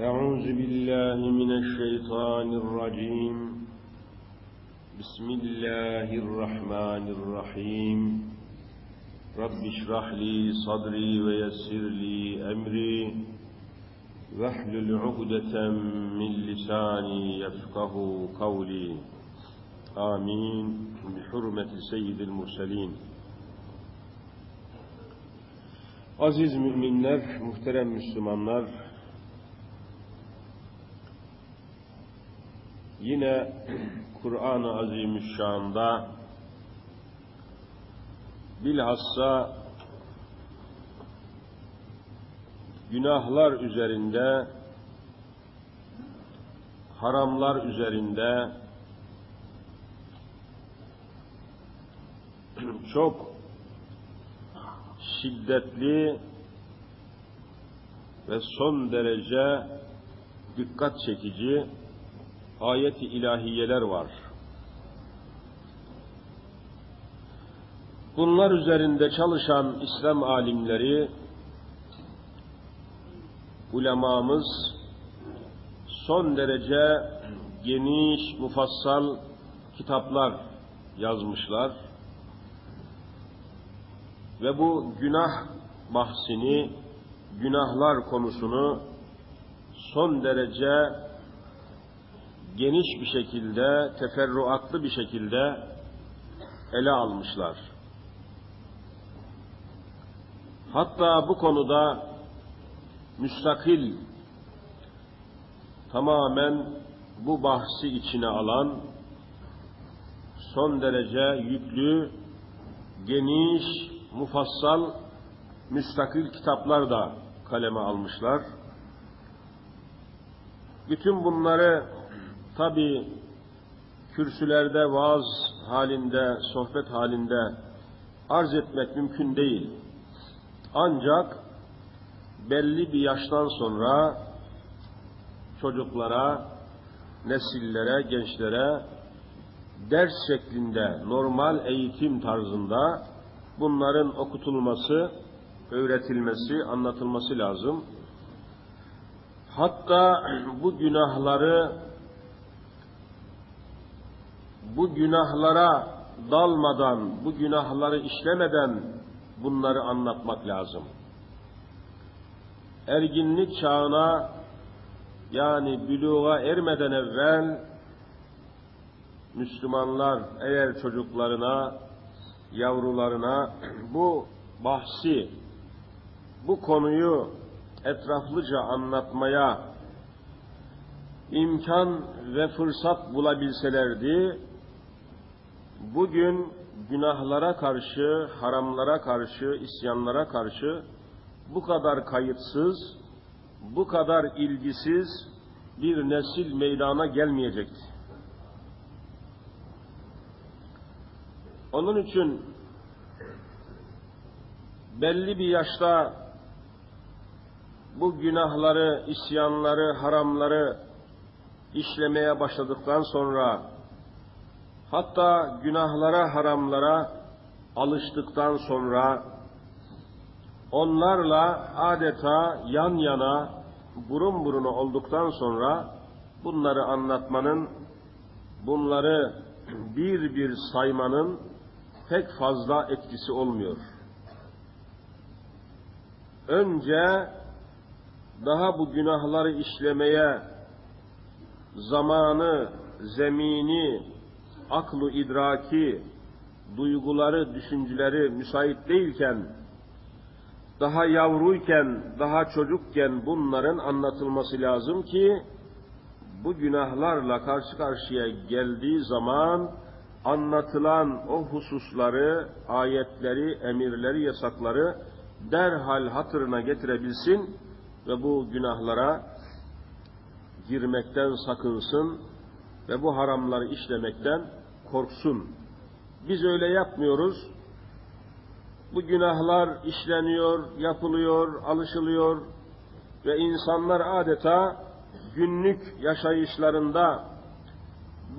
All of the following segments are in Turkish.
أعوذ بالله من الشيطان الرجيم. بسم الله الرحمن الرحيم. رب اشرح لي صدري ويسر لي أمري. واحلل عقدة من لساني يفقه قولي. آمين. بحرمة سيد المرسلين. Aziz müminler, muhterem Müslümanlar, yine Kur'an-ı Azimüşşan'da bilhassa günahlar üzerinde, haramlar üzerinde çok şiddetli ve son derece dikkat çekici ayet-i ilahiyeler var. Bunlar üzerinde çalışan İslam alimleri, ulemamız son derece geniş, mufassal kitaplar yazmışlar ve bu günah bahsini, günahlar konusunu son derece geniş bir şekilde, teferruatlı bir şekilde ele almışlar. Hatta bu konuda müstakil, tamamen bu bahsi içine alan, son derece yüklü, geniş, mufassal, müstakil kitaplar da kaleme almışlar. Bütün bunları tabi kürsülerde vaaz halinde, sohbet halinde arz etmek mümkün değil. Ancak belli bir yaştan sonra çocuklara, nesillere, gençlere ders şeklinde, normal eğitim tarzında bunların okutulması, öğretilmesi, anlatılması lazım. Hatta bu günahları bu günahlara dalmadan, bu günahları işlemeden bunları anlatmak lazım. Erginlik çağına yani büluğa ermeden evvel Müslümanlar eğer çocuklarına, yavrularına bu bahsi, bu konuyu etraflıca anlatmaya imkan ve fırsat bulabilselerdi, bugün günahlara karşı, haramlara karşı, isyanlara karşı bu kadar kayıtsız, bu kadar ilgisiz bir nesil meydana gelmeyecekti. Onun için belli bir yaşta bu günahları, isyanları, haramları işlemeye başladıktan sonra hatta günahlara, haramlara alıştıktan sonra onlarla adeta yan yana, burun buruna olduktan sonra bunları anlatmanın, bunları bir bir saymanın pek fazla etkisi olmuyor. Önce daha bu günahları işlemeye zamanı, zemini, aklı idraki, duyguları, düşünceleri müsait değilken, daha yavruyken, daha çocukken bunların anlatılması lazım ki, bu günahlarla karşı karşıya geldiği zaman anlatılan o hususları, ayetleri, emirleri, yasakları derhal hatırına getirebilsin ve bu günahlara girmekten sakınsın ve bu haramları işlemekten korksun. Biz öyle yapmıyoruz. Bu günahlar işleniyor, yapılıyor, alışılıyor ve insanlar adeta günlük yaşayışlarında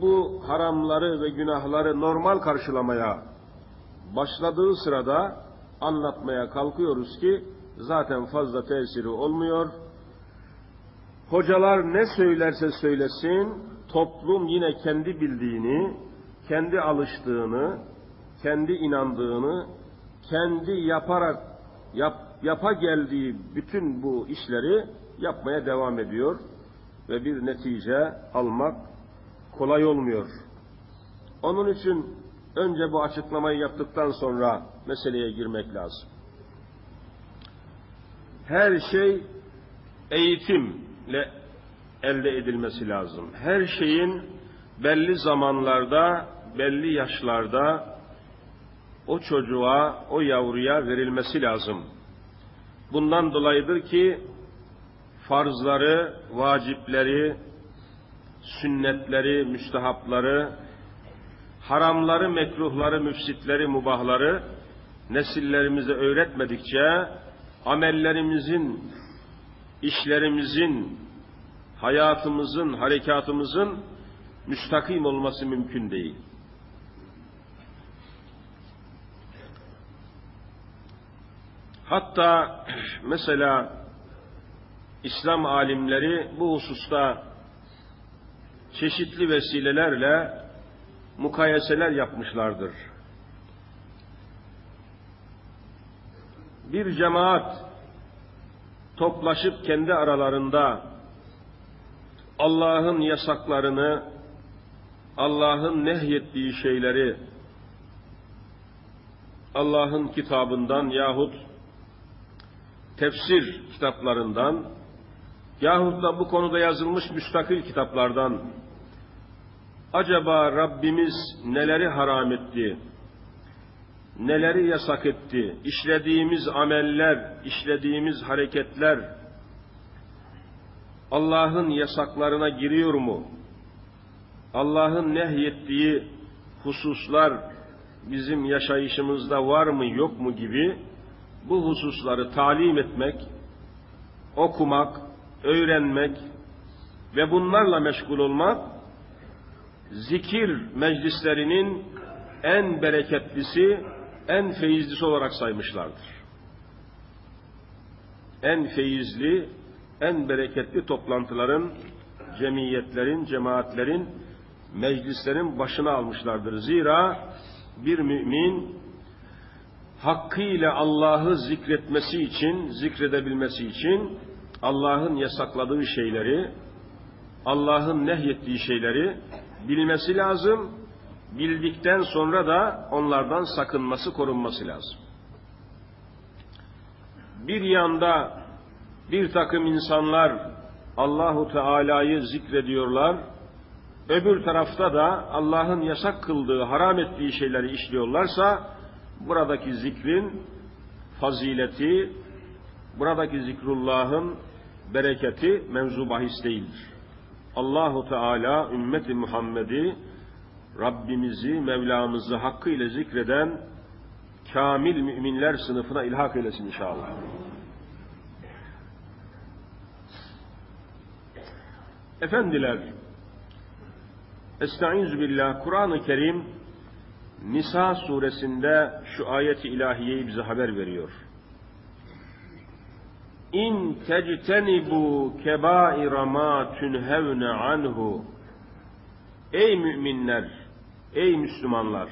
bu haramları ve günahları normal karşılamaya başladığı sırada anlatmaya kalkıyoruz ki zaten fazla tesiri olmuyor. Hocalar ne söylerse söylesin, toplum yine kendi bildiğini, kendi alıştığını, kendi inandığını, kendi yaparak yap, yapa geldiği bütün bu işleri yapmaya devam ediyor ve bir netice almak kolay olmuyor. Onun için önce bu açıklamayı yaptıktan sonra meseleye girmek lazım. Her şey eğitimle elde edilmesi lazım. Her şeyin belli zamanlarda, belli yaşlarda o çocuğa, o yavruya verilmesi lazım. Bundan dolayıdır ki farzları, vacipleri, sünnetleri, müstehapları, haramları, mekruhları, müfsitleri, mubahları nesillerimize öğretmedikçe amellerimizin, işlerimizin, hayatımızın, harekatımızın müstakim olması mümkün değil. Hatta mesela İslam alimleri bu hususta çeşitli vesilelerle mukayeseler yapmışlardır. Bir cemaat toplaşıp kendi aralarında Allah'ın yasaklarını, Allah'ın nehyettiği şeyleri Allah'ın kitabından yahut tefsir kitaplarından yahut da bu konuda yazılmış müstakil kitaplardan acaba Rabbimiz neleri haram etti, neleri yasak etti, işlediğimiz ameller, işlediğimiz hareketler Allah'ın yasaklarına giriyor mu? Allah'ın nehyettiği hususlar bizim yaşayışımızda var mı yok mu gibi bu hususları talim etmek, okumak, öğrenmek ve bunlarla meşgul olmak zikir meclislerinin en bereketlisi, en feyizlisi olarak saymışlardır. En feyizli, en bereketli toplantıların, cemiyetlerin, cemaatlerin, meclislerin başına almışlardır. Zira bir mümin hakkıyla Allah'ı zikretmesi için, zikredebilmesi için Allah'ın yasakladığı şeyleri, Allah'ın nehyettiği şeyleri bilmesi lazım. Bildikten sonra da onlardan sakınması, korunması lazım. Bir yanda bir takım insanlar Allahu Teala'yı zikrediyorlar. Öbür tarafta da Allah'ın yasak kıldığı, haram ettiği şeyleri işliyorlarsa buradaki zikrin fazileti, buradaki zikrullahın bereketi mevzu bahis değildir. Allahu Teala ümmeti Muhammed'i Rabbimizi, Mevlamızı hakkıyla zikreden kamil müminler sınıfına ilhak eylesin inşallah. Efendiler, Estaizu billah, Kur'an-ı Kerim Nisa suresinde şu ayeti ilahiyeyi bize haber veriyor. İn tectenibu kebaira ma tunhevne anhu Ey müminler, ey Müslümanlar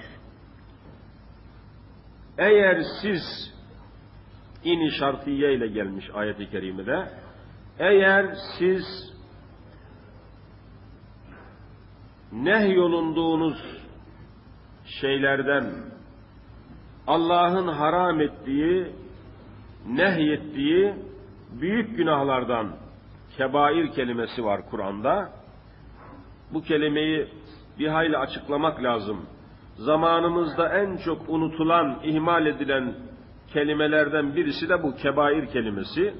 eğer siz ini şartiye ile gelmiş ayeti kerimede eğer siz nehyolunduğunuz şeylerden Allah'ın haram ettiği, nehyettiği büyük günahlardan kebair kelimesi var Kur'an'da. Bu kelimeyi bir hayli açıklamak lazım. Zamanımızda en çok unutulan, ihmal edilen kelimelerden birisi de bu kebair kelimesi.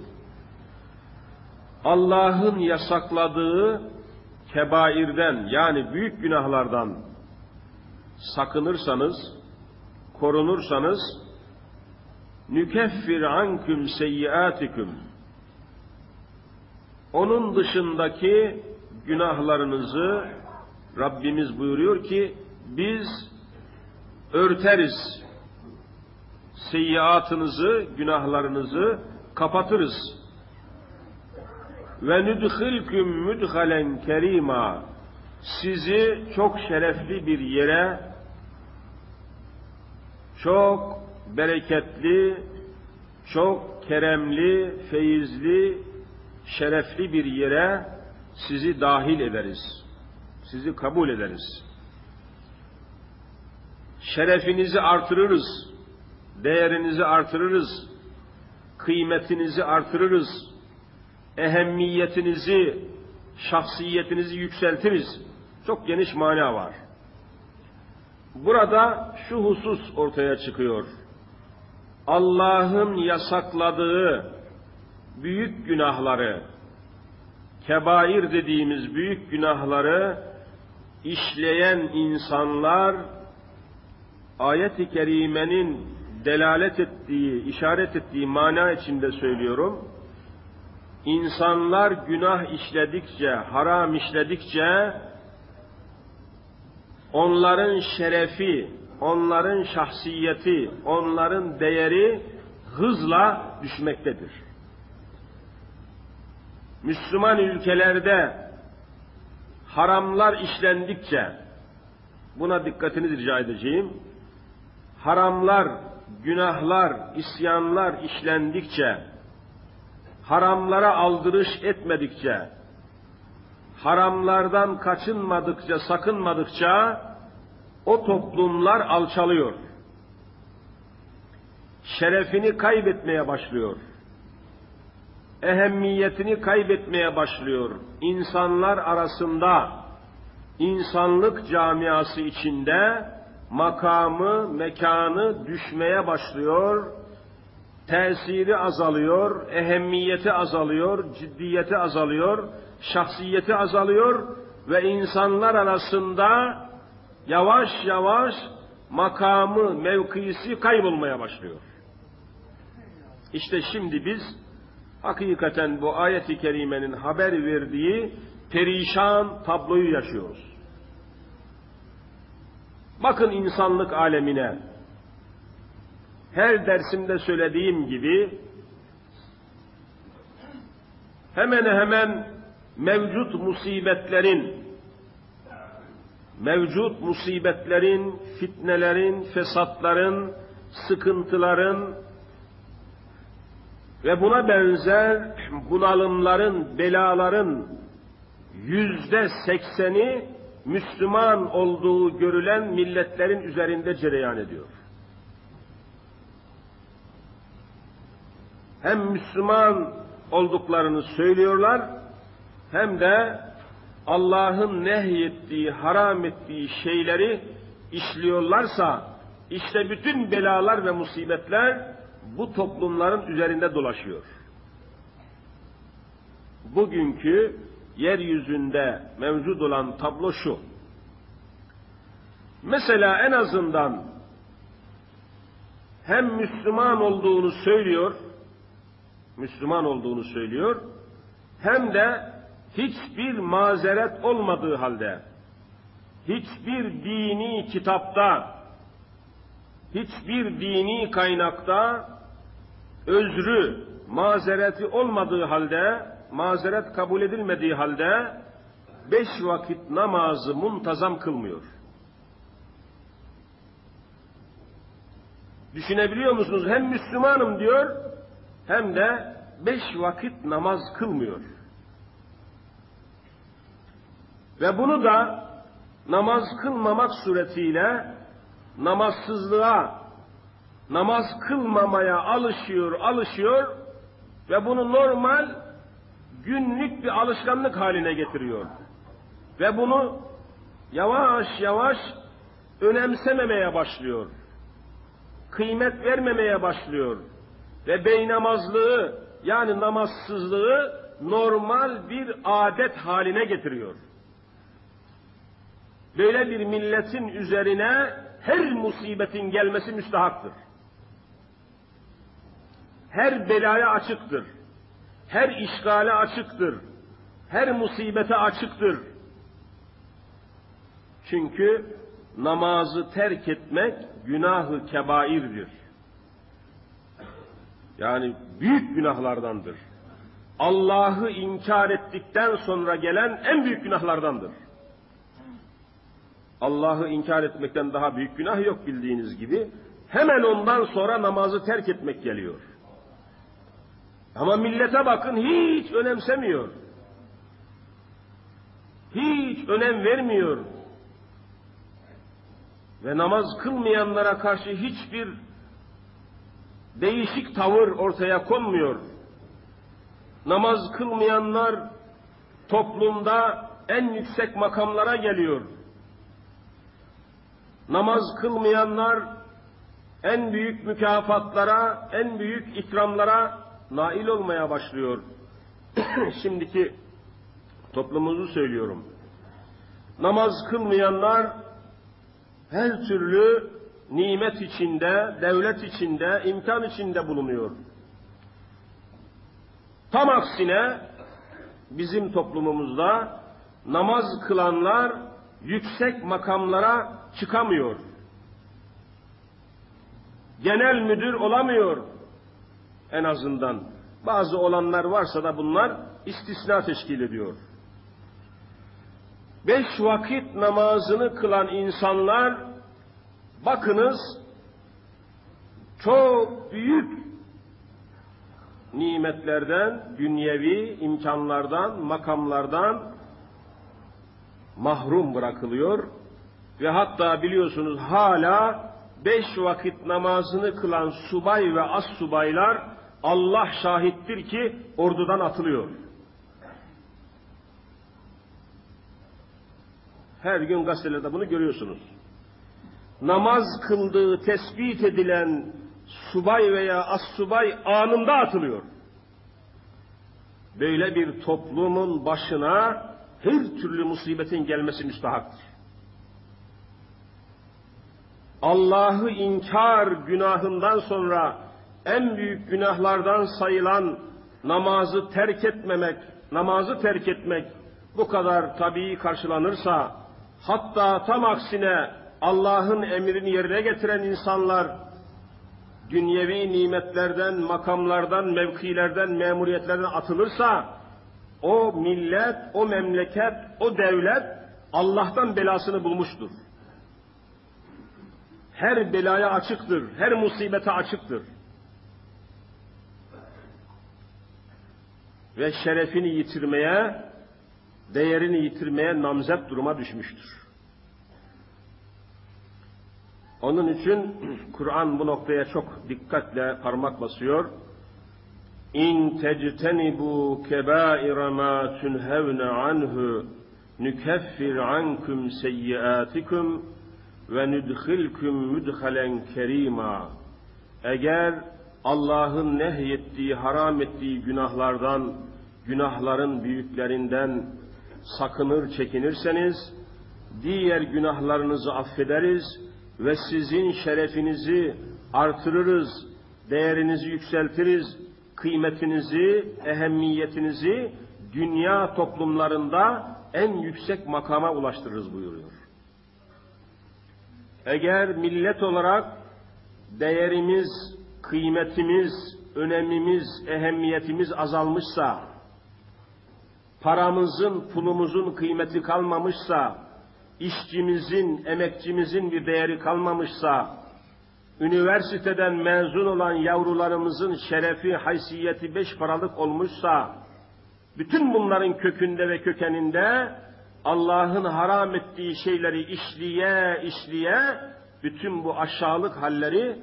Allah'ın yasakladığı kebairden yani büyük günahlardan sakınırsanız, korunursanız nükeffir anküm seyyiatikum onun dışındaki günahlarınızı Rabbimiz buyuruyor ki biz örteriz. Seyyiatınızı, günahlarınızı kapatırız. Ve nudkhilkum mudhalen kerima sizi çok şerefli bir yere çok bereketli çok keremli, feyizli, şerefli bir yere sizi dahil ederiz. Sizi kabul ederiz. Şerefinizi artırırız. Değerinizi artırırız. Kıymetinizi artırırız. Ehemmiyetinizi, şahsiyetinizi yükseltiriz. Çok geniş mana var. Burada şu husus ortaya çıkıyor. Allah'ın yasakladığı büyük günahları, kebair dediğimiz büyük günahları işleyen insanlar ayet-i kerimenin delalet ettiği, işaret ettiği mana içinde söylüyorum. İnsanlar günah işledikçe, haram işledikçe onların şerefi, onların şahsiyeti, onların değeri hızla düşmektedir. Müslüman ülkelerde haramlar işlendikçe, buna dikkatinizi rica edeceğim, haramlar, günahlar, isyanlar işlendikçe, haramlara aldırış etmedikçe, haramlardan kaçınmadıkça, sakınmadıkça, o toplumlar alçalıyor. Şerefini kaybetmeye başlıyor. Ehemmiyetini kaybetmeye başlıyor. İnsanlar arasında, insanlık camiası içinde makamı, mekanı düşmeye başlıyor. Tesiri azalıyor, ehemmiyeti azalıyor, ciddiyeti azalıyor, şahsiyeti azalıyor ve insanlar arasında yavaş yavaş makamı, mevkisi kaybolmaya başlıyor. İşte şimdi biz hakikaten bu ayet-i kerimenin haber verdiği perişan tabloyu yaşıyoruz. Bakın insanlık alemine. Her dersimde söylediğim gibi hemen hemen mevcut musibetlerin mevcut musibetlerin, fitnelerin, fesatların, sıkıntıların ve buna benzer bunalımların, belaların yüzde sekseni Müslüman olduğu görülen milletlerin üzerinde cereyan ediyor. Hem Müslüman olduklarını söylüyorlar, hem de Allah'ın nehyettiği, haram ettiği şeyleri işliyorlarsa, işte bütün belalar ve musibetler bu toplumların üzerinde dolaşıyor. Bugünkü yeryüzünde mevcut olan tablo şu. Mesela en azından hem Müslüman olduğunu söylüyor, Müslüman olduğunu söylüyor, hem de hiçbir mazeret olmadığı halde, hiçbir dini kitapta, hiçbir dini kaynakta özrü, mazereti olmadığı halde, mazeret kabul edilmediği halde, beş vakit namazı muntazam kılmıyor. Düşünebiliyor musunuz? Hem Müslümanım diyor, hem de beş vakit namaz kılmıyor. Ve bunu da namaz kılmamak suretiyle namazsızlığa, namaz kılmamaya alışıyor, alışıyor ve bunu normal günlük bir alışkanlık haline getiriyor. Ve bunu yavaş yavaş önemsememeye başlıyor. Kıymet vermemeye başlıyor. Ve beynamazlığı yani namazsızlığı normal bir adet haline getiriyor. Böyle bir milletin üzerine her musibetin gelmesi müstahaktır. Her belaya açıktır. Her işgale açıktır. Her musibete açıktır. Çünkü namazı terk etmek günahı kebairdir. Yani büyük günahlardandır. Allah'ı inkar ettikten sonra gelen en büyük günahlardandır. Allah'ı inkar etmekten daha büyük günah yok bildiğiniz gibi. Hemen ondan sonra namazı terk etmek geliyor. Ama millete bakın hiç önemsemiyor. Hiç önem vermiyor. Ve namaz kılmayanlara karşı hiçbir değişik tavır ortaya konmuyor. Namaz kılmayanlar toplumda en yüksek makamlara geliyor. Namaz kılmayanlar en büyük mükafatlara, en büyük ikramlara nail olmaya başlıyor. Şimdiki toplumumuzu söylüyorum. Namaz kılmayanlar her türlü nimet içinde, devlet içinde, imkan içinde bulunuyor. Tam aksine bizim toplumumuzda namaz kılanlar yüksek makamlara çıkamıyor. Genel müdür olamıyor en azından. Bazı olanlar varsa da bunlar istisna teşkil ediyor. Beş vakit namazını kılan insanlar bakınız çok büyük nimetlerden, dünyevi imkanlardan, makamlardan mahrum bırakılıyor ve hatta biliyorsunuz hala beş vakit namazını kılan subay ve as subaylar Allah şahittir ki ordudan atılıyor. Her gün gazetelerde bunu görüyorsunuz. Namaz kıldığı tespit edilen subay veya as subay anında atılıyor. Böyle bir toplumun başına her türlü musibetin gelmesi müstahaktır. Allah'ı inkar günahından sonra en büyük günahlardan sayılan namazı terk etmemek, namazı terk etmek bu kadar tabii karşılanırsa, hatta tam aksine Allah'ın emrini yerine getiren insanlar dünyevi nimetlerden, makamlardan, mevkilerden, memuriyetlerden atılırsa o millet, o memleket, o devlet Allah'tan belasını bulmuştur. Her belaya açıktır, her musibete açıktır. Ve şerefini yitirmeye, değerini yitirmeye namzet duruma düşmüştür. Onun için Kur'an bu noktaya çok dikkatle parmak basıyor. İn tectenibu kebaira ma tunhevne anhu nükeffir ankum seyyiatikum ve nudkhilkum mudhalen kerima. Eğer Allah'ın nehyettiği, haram ettiği günahlardan, günahların büyüklerinden sakınır, çekinirseniz, diğer günahlarınızı affederiz ve sizin şerefinizi artırırız, değerinizi yükseltiriz, kıymetinizi, ehemmiyetinizi dünya toplumlarında en yüksek makama ulaştırırız buyuruyor. Eğer millet olarak değerimiz, kıymetimiz, önemimiz, ehemmiyetimiz azalmışsa, paramızın, pulumuzun kıymeti kalmamışsa, işçimizin, emekçimizin bir değeri kalmamışsa, üniversiteden mezun olan yavrularımızın şerefi, haysiyeti beş paralık olmuşsa, bütün bunların kökünde ve kökeninde Allah'ın haram ettiği şeyleri işliye işliye bütün bu aşağılık halleri,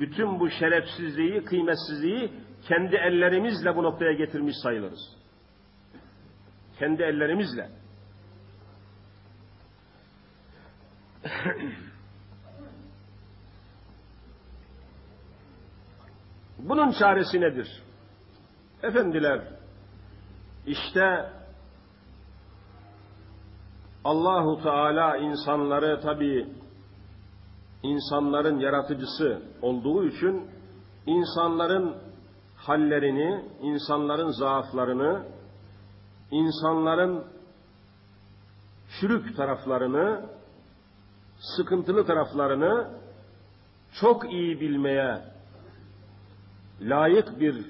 bütün bu şerefsizliği, kıymetsizliği kendi ellerimizle bu noktaya getirmiş sayılırız. Kendi ellerimizle. Bunun çaresi nedir? Efendiler, işte Allahu Teala insanları tabi insanların yaratıcısı olduğu için insanların hallerini, insanların zaaflarını, insanların çürük taraflarını, sıkıntılı taraflarını çok iyi bilmeye layık bir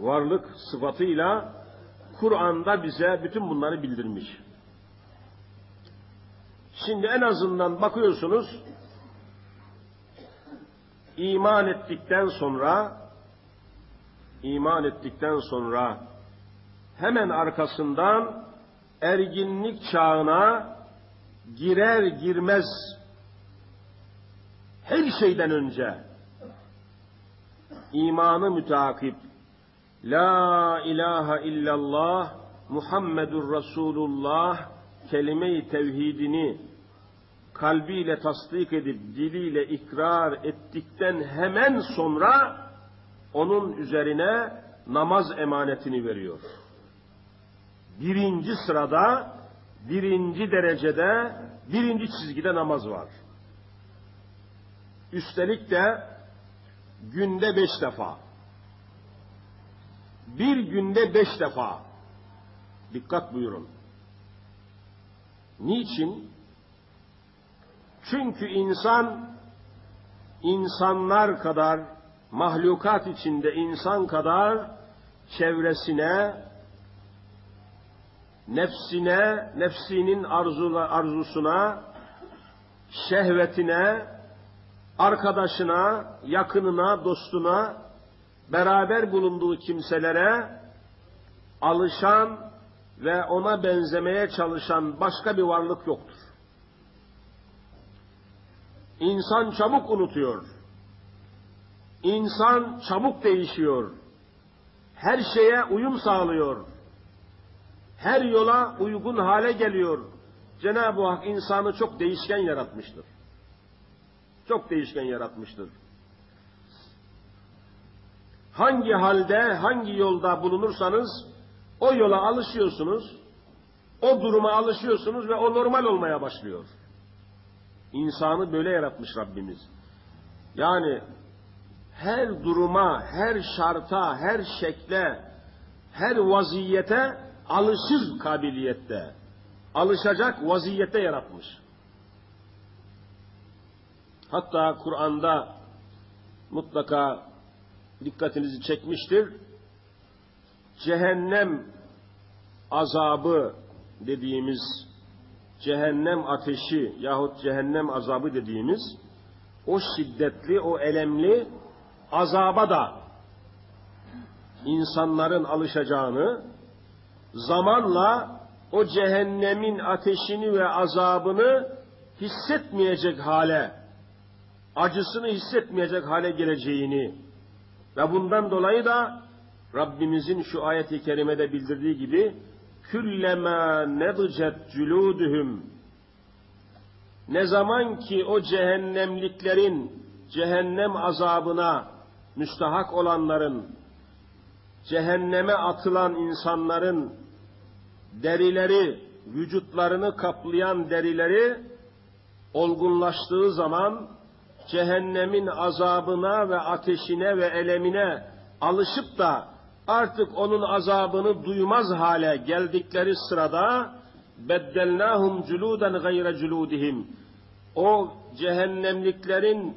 varlık sıfatıyla Kur'an'da bize bütün bunları bildirmiş. Şimdi en azından bakıyorsunuz iman ettikten sonra iman ettikten sonra hemen arkasından erginlik çağına girer girmez her şeyden önce imanı müteakip La ilahe illallah Muhammedur Resulullah kelime-i tevhidini kalbiyle tasdik edip diliyle ikrar ettikten hemen sonra onun üzerine namaz emanetini veriyor. Birinci sırada, birinci derecede, birinci çizgide namaz var. Üstelik de günde beş defa. Bir günde beş defa. Dikkat buyurun. Niçin? Çünkü insan insanlar kadar mahlukat içinde insan kadar çevresine nefsine, nefsinin arzula, arzusuna, şehvetine, arkadaşına, yakınına, dostuna, beraber bulunduğu kimselere alışan ve ona benzemeye çalışan başka bir varlık yoktur. İnsan çabuk unutuyor. İnsan çabuk değişiyor. Her şeye uyum sağlıyor. Her yola uygun hale geliyor. Cenab-ı Hak insanı çok değişken yaratmıştır. Çok değişken yaratmıştır. Hangi halde, hangi yolda bulunursanız o yola alışıyorsunuz, o duruma alışıyorsunuz ve o normal olmaya başlıyor. İnsanı böyle yaratmış Rabbimiz. Yani her duruma, her şarta, her şekle, her vaziyete alışır kabiliyette. Alışacak vaziyette yaratmış. Hatta Kur'an'da mutlaka dikkatinizi çekmiştir. Cehennem azabı dediğimiz cehennem ateşi yahut cehennem azabı dediğimiz o şiddetli, o elemli azaba da insanların alışacağını, zamanla o cehennemin ateşini ve azabını hissetmeyecek hale, acısını hissetmeyecek hale geleceğini ve bundan dolayı da Rabbimizin şu ayeti kerimede bildirdiği gibi küllema nedcet culuduhum. Ne zaman ki o cehennemliklerin cehennem azabına müstahak olanların cehenneme atılan insanların derileri vücutlarını kaplayan derileri olgunlaştığı zaman cehennemin azabına ve ateşine ve elemine alışıp da artık onun azabını duymaz hale geldikleri sırada beddelnahum culudan gayre culudihim o cehennemliklerin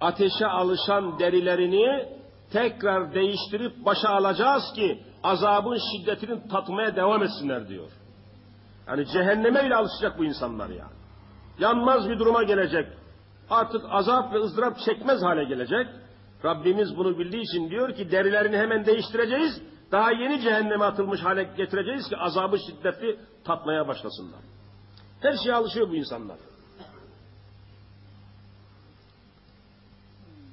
ateşe alışan derilerini tekrar değiştirip başa alacağız ki azabın şiddetini tatmaya devam etsinler diyor. Yani cehenneme bile alışacak bu insanlar ya. Yanmaz bir duruma gelecek. Artık azap ve ızdırap çekmez hale gelecek. Rabbimiz bunu bildiği için diyor ki derilerini hemen değiştireceğiz. Daha yeni cehenneme atılmış hale getireceğiz ki azabı şiddetli tatmaya başlasınlar. Her şeye alışıyor bu insanlar.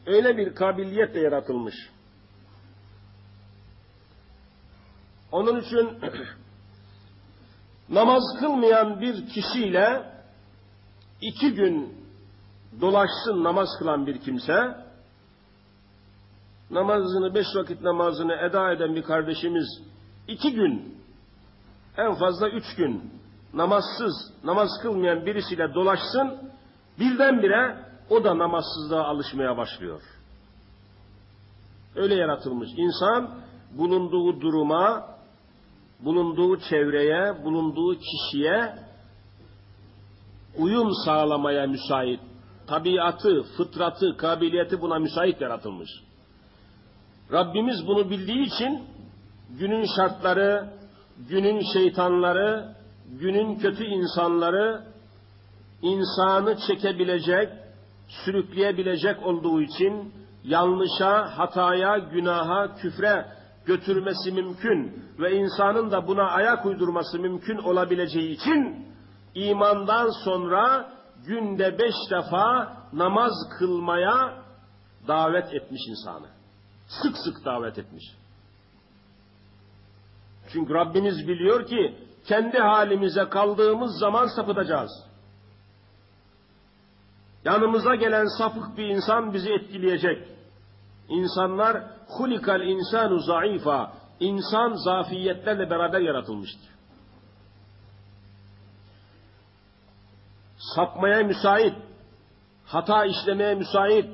Öyle bir kabiliyetle yaratılmış. Onun için namaz kılmayan bir kişiyle iki gün dolaşsın namaz kılan bir kimse, namazını, beş vakit namazını eda eden bir kardeşimiz iki gün, en fazla üç gün namazsız, namaz kılmayan birisiyle dolaşsın, birdenbire o da namazsızlığa alışmaya başlıyor. Öyle yaratılmış. İnsan bulunduğu duruma, bulunduğu çevreye, bulunduğu kişiye uyum sağlamaya müsait. Tabiatı, fıtratı, kabiliyeti buna müsait yaratılmış. Rabbimiz bunu bildiği için günün şartları, günün şeytanları, günün kötü insanları insanı çekebilecek, sürükleyebilecek olduğu için yanlışa, hataya, günaha, küfre götürmesi mümkün ve insanın da buna ayak uydurması mümkün olabileceği için imandan sonra günde beş defa namaz kılmaya davet etmiş insanı. Sık sık davet etmiş. Çünkü Rabbimiz biliyor ki kendi halimize kaldığımız zaman sapıtacağız. Yanımıza gelen sapık bir insan bizi etkileyecek. İnsanlar hulikal insanu zayıfa. İnsan zafiyetlerle beraber yaratılmıştır. Sapmaya müsait, hata işlemeye müsait,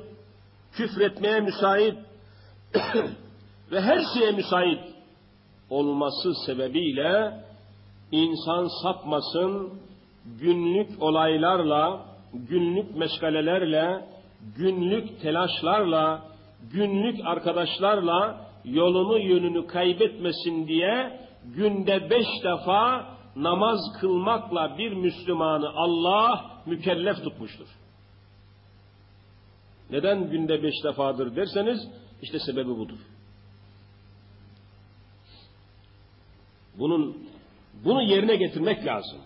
küfretmeye müsait ve her şeye müsait olması sebebiyle insan sapmasın, günlük olaylarla, günlük meşgalelerle, günlük telaşlarla, günlük arkadaşlarla yolunu yönünü kaybetmesin diye günde beş defa namaz kılmakla bir Müslümanı Allah mükellef tutmuştur. Neden günde beş defadır derseniz işte sebebi budur. Bunun bunu yerine getirmek lazım.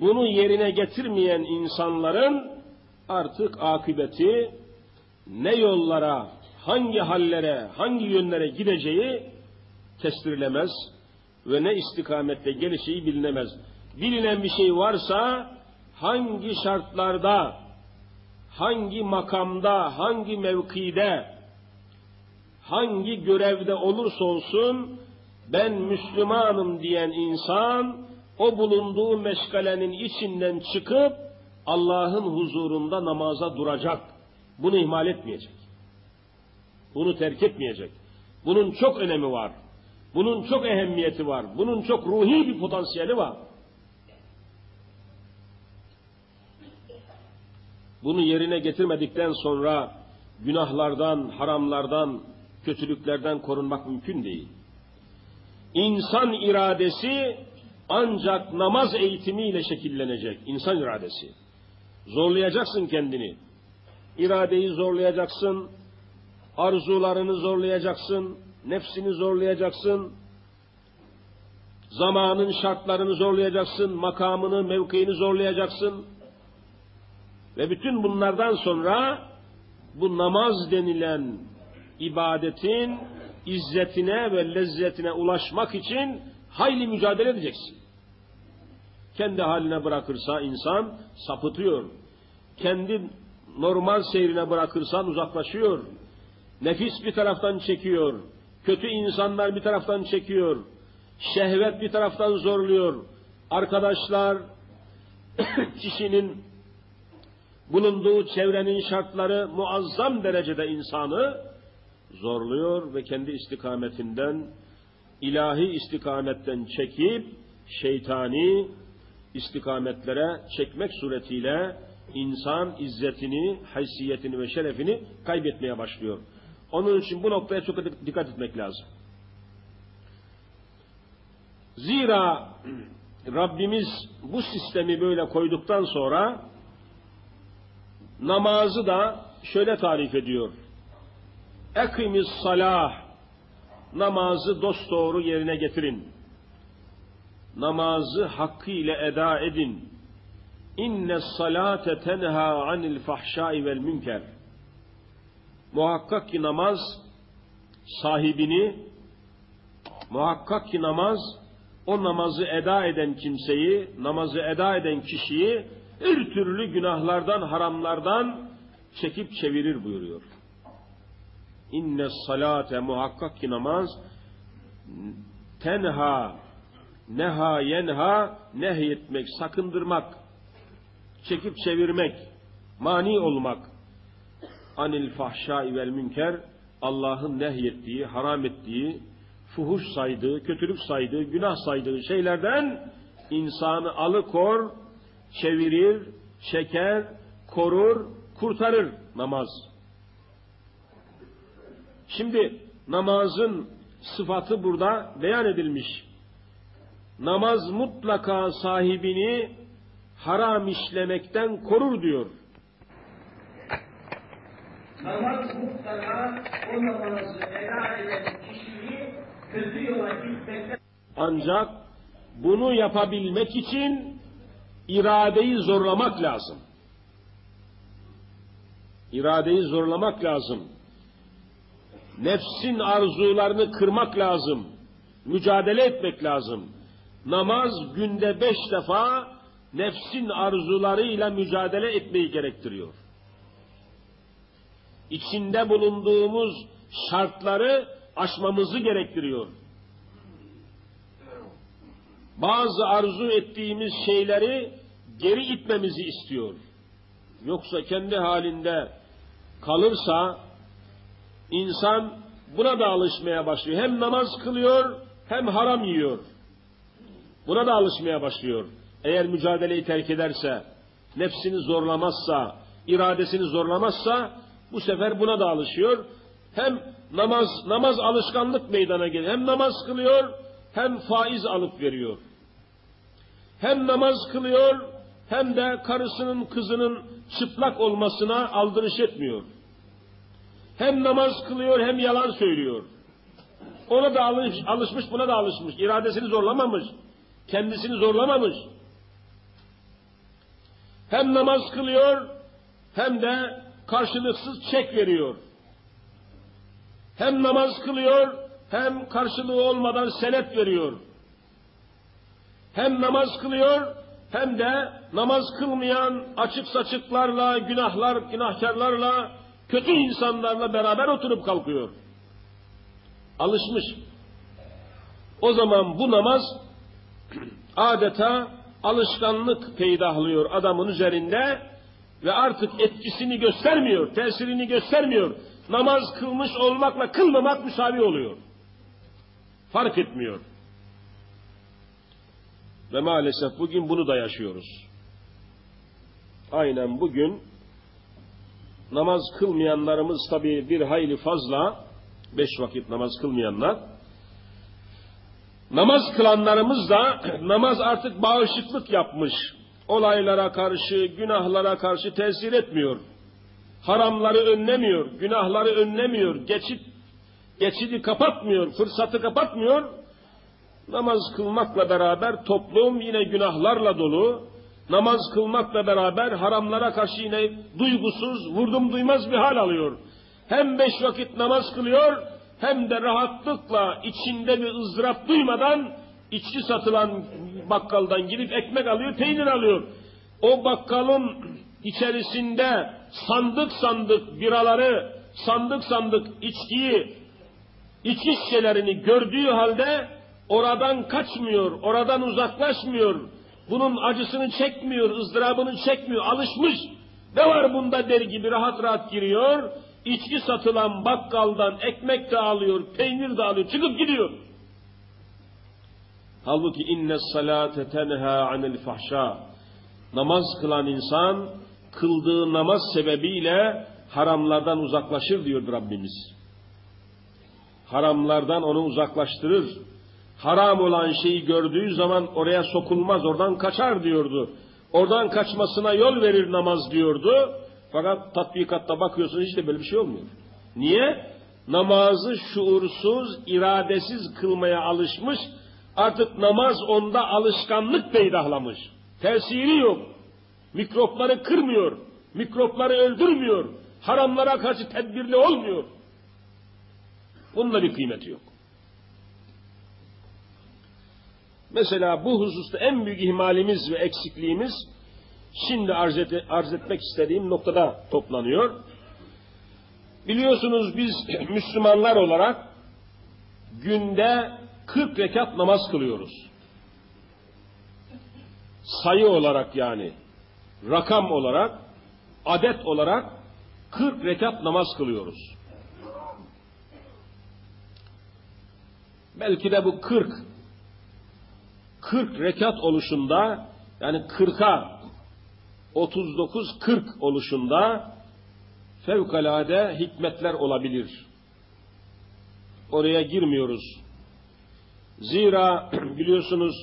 Bunu yerine getirmeyen insanların artık akıbeti ne yollara, hangi hallere, hangi yönlere gideceği kestirilemez ve ne istikamette gelişeği bilinemez. Bilinen bir şey varsa hangi şartlarda, hangi makamda, hangi mevkide, hangi görevde olursa olsun ben Müslümanım diyen insan o bulunduğu meşgalenin içinden çıkıp Allah'ın huzurunda namaza duracak. Bunu ihmal etmeyecek. Bunu terk etmeyecek. Bunun çok önemi var. Bunun çok ehemmiyeti var. Bunun çok ruhi bir potansiyeli var. Bunu yerine getirmedikten sonra günahlardan, haramlardan, kötülüklerden korunmak mümkün değil. İnsan iradesi ancak namaz eğitimiyle şekillenecek. İnsan iradesi. Zorlayacaksın kendini. İradeyi zorlayacaksın. Arzularını zorlayacaksın. Nefsini zorlayacaksın. Zamanın şartlarını zorlayacaksın. Makamını, mevkiini zorlayacaksın. Ve bütün bunlardan sonra bu namaz denilen ibadetin izzetine ve lezzetine ulaşmak için hayli mücadele edeceksin. Kendi haline bırakırsa insan sapıtıyor. Kendi normal seyrine bırakırsan uzaklaşıyor. Nefis bir taraftan çekiyor. Kötü insanlar bir taraftan çekiyor. Şehvet bir taraftan zorluyor. Arkadaşlar, kişinin bulunduğu çevrenin şartları muazzam derecede insanı zorluyor ve kendi istikametinden, ilahi istikametten çekip şeytani istikametlere çekmek suretiyle insan izzetini, haysiyetini ve şerefini kaybetmeye başlıyor. Onun için bu noktaya çok dikkat etmek lazım. Zira Rabbimiz bu sistemi böyle koyduktan sonra namazı da şöyle tarif ediyor. Ekimiz salah namazı dosdoğru yerine getirin. Namazı hakkıyla eda edin. İnne salate tenha anil fahşai vel münker. Muhakkak ki namaz sahibini, muhakkak ki namaz o namazı eda eden kimseyi, namazı eda eden kişiyi her türlü günahlardan, haramlardan çekip çevirir buyuruyor. İnne salate muhakkak ki namaz tenha neha yenha nehyetmek, sakındırmak, çekip çevirmek, mani olmak. Anil fahşa vel münker Allah'ın nehyettiği, haram ettiği, fuhuş saydığı, kötülük saydığı, günah saydığı şeylerden insanı alıkor, çevirir, çeker, korur, kurtarır namaz. Şimdi namazın sıfatı burada beyan edilmiş. Namaz mutlaka sahibini haram işlemekten korur diyor. Namaz mutlaka o namazı eda eden kişiyi kötü yola gitmekten Ancak bunu yapabilmek için iradeyi zorlamak lazım. İradeyi zorlamak lazım. Nefsin arzularını kırmak lazım. Mücadele etmek lazım. Namaz günde beş defa nefsin arzularıyla mücadele etmeyi gerektiriyor. İçinde bulunduğumuz şartları aşmamızı gerektiriyor. Bazı arzu ettiğimiz şeyleri geri itmemizi istiyor. Yoksa kendi halinde kalırsa insan buna da alışmaya başlıyor. Hem namaz kılıyor hem haram yiyor. Buna da alışmaya başlıyor. Eğer mücadeleyi terk ederse, nefsini zorlamazsa, iradesini zorlamazsa bu sefer buna da alışıyor. Hem namaz namaz alışkanlık meydana geliyor. Hem namaz kılıyor hem faiz alıp veriyor. Hem namaz kılıyor hem de karısının kızının çıplak olmasına aldırış etmiyor. Hem namaz kılıyor hem yalan söylüyor. Ona da alış, alışmış buna da alışmış. İradesini zorlamamış. Kendisini zorlamamış. Hem namaz kılıyor hem de karşılıksız çek veriyor. Hem namaz kılıyor hem karşılığı olmadan senet veriyor. Hem namaz kılıyor hem de namaz kılmayan açık saçıklarla, günahlar, günahkarlarla, kötü insanlarla beraber oturup kalkıyor. Alışmış. O zaman bu namaz adeta alışkanlık peydahlıyor adamın üzerinde ve artık etkisini göstermiyor, tesirini göstermiyor. Namaz kılmış olmakla kılmamak müsavi oluyor. Fark etmiyor. Ve maalesef bugün bunu da yaşıyoruz. Aynen bugün namaz kılmayanlarımız tabii bir hayli fazla, beş vakit namaz kılmayanlar, namaz kılanlarımız da namaz artık bağışıklık yapmış. Olaylara karşı, günahlara karşı tesir etmiyor. Haramları önlemiyor, günahları önlemiyor, geçit geçidi kapatmıyor, fırsatı kapatmıyor. Namaz kılmakla beraber toplum yine günahlarla dolu. Namaz kılmakla beraber haramlara karşı yine duygusuz, vurdum duymaz bir hal alıyor. Hem beş vakit namaz kılıyor, hem de rahatlıkla içinde bir ızdırap duymadan içki satılan bakkaldan gidip ekmek alıyor, peynir alıyor. O bakkalın içerisinde sandık sandık biraları, sandık sandık içkiyi, içki şişelerini gördüğü halde oradan kaçmıyor, oradan uzaklaşmıyor. Bunun acısını çekmiyor, ızdırabını çekmiyor, alışmış. Ne var bunda der gibi rahat rahat giriyor. İçki satılan bakkaldan ekmek de alıyor, peynir de alıyor, çıkıp gidiyor. Halbuki inne salate tenha anil fahşa. Namaz kılan insan kıldığı namaz sebebiyle haramlardan uzaklaşır diyor Rabbimiz. Haramlardan onu uzaklaştırır. Haram olan şeyi gördüğü zaman oraya sokulmaz, oradan kaçar diyordu. Oradan kaçmasına yol verir namaz diyordu. Fakat tatbikatta bakıyorsunuz işte böyle bir şey olmuyor. Niye? Namazı şuursuz, iradesiz kılmaya alışmış, artık namaz onda alışkanlık peydahlamış. Tesiri yok. Mikropları kırmıyor. Mikropları öldürmüyor. Haramlara karşı tedbirli olmuyor. Bunun da bir kıymeti yok. Mesela bu hususta en büyük ihmalimiz ve eksikliğimiz şimdi arz, et, arz etmek istediğim noktada toplanıyor. Biliyorsunuz biz Müslümanlar olarak günde 40 rekat namaz kılıyoruz. Sayı olarak yani, rakam olarak, adet olarak 40 rekat namaz kılıyoruz. Belki de bu 40 40 rekat oluşunda yani 40'a 39 40 oluşunda fevkalade hikmetler olabilir. oraya girmiyoruz. Zira biliyorsunuz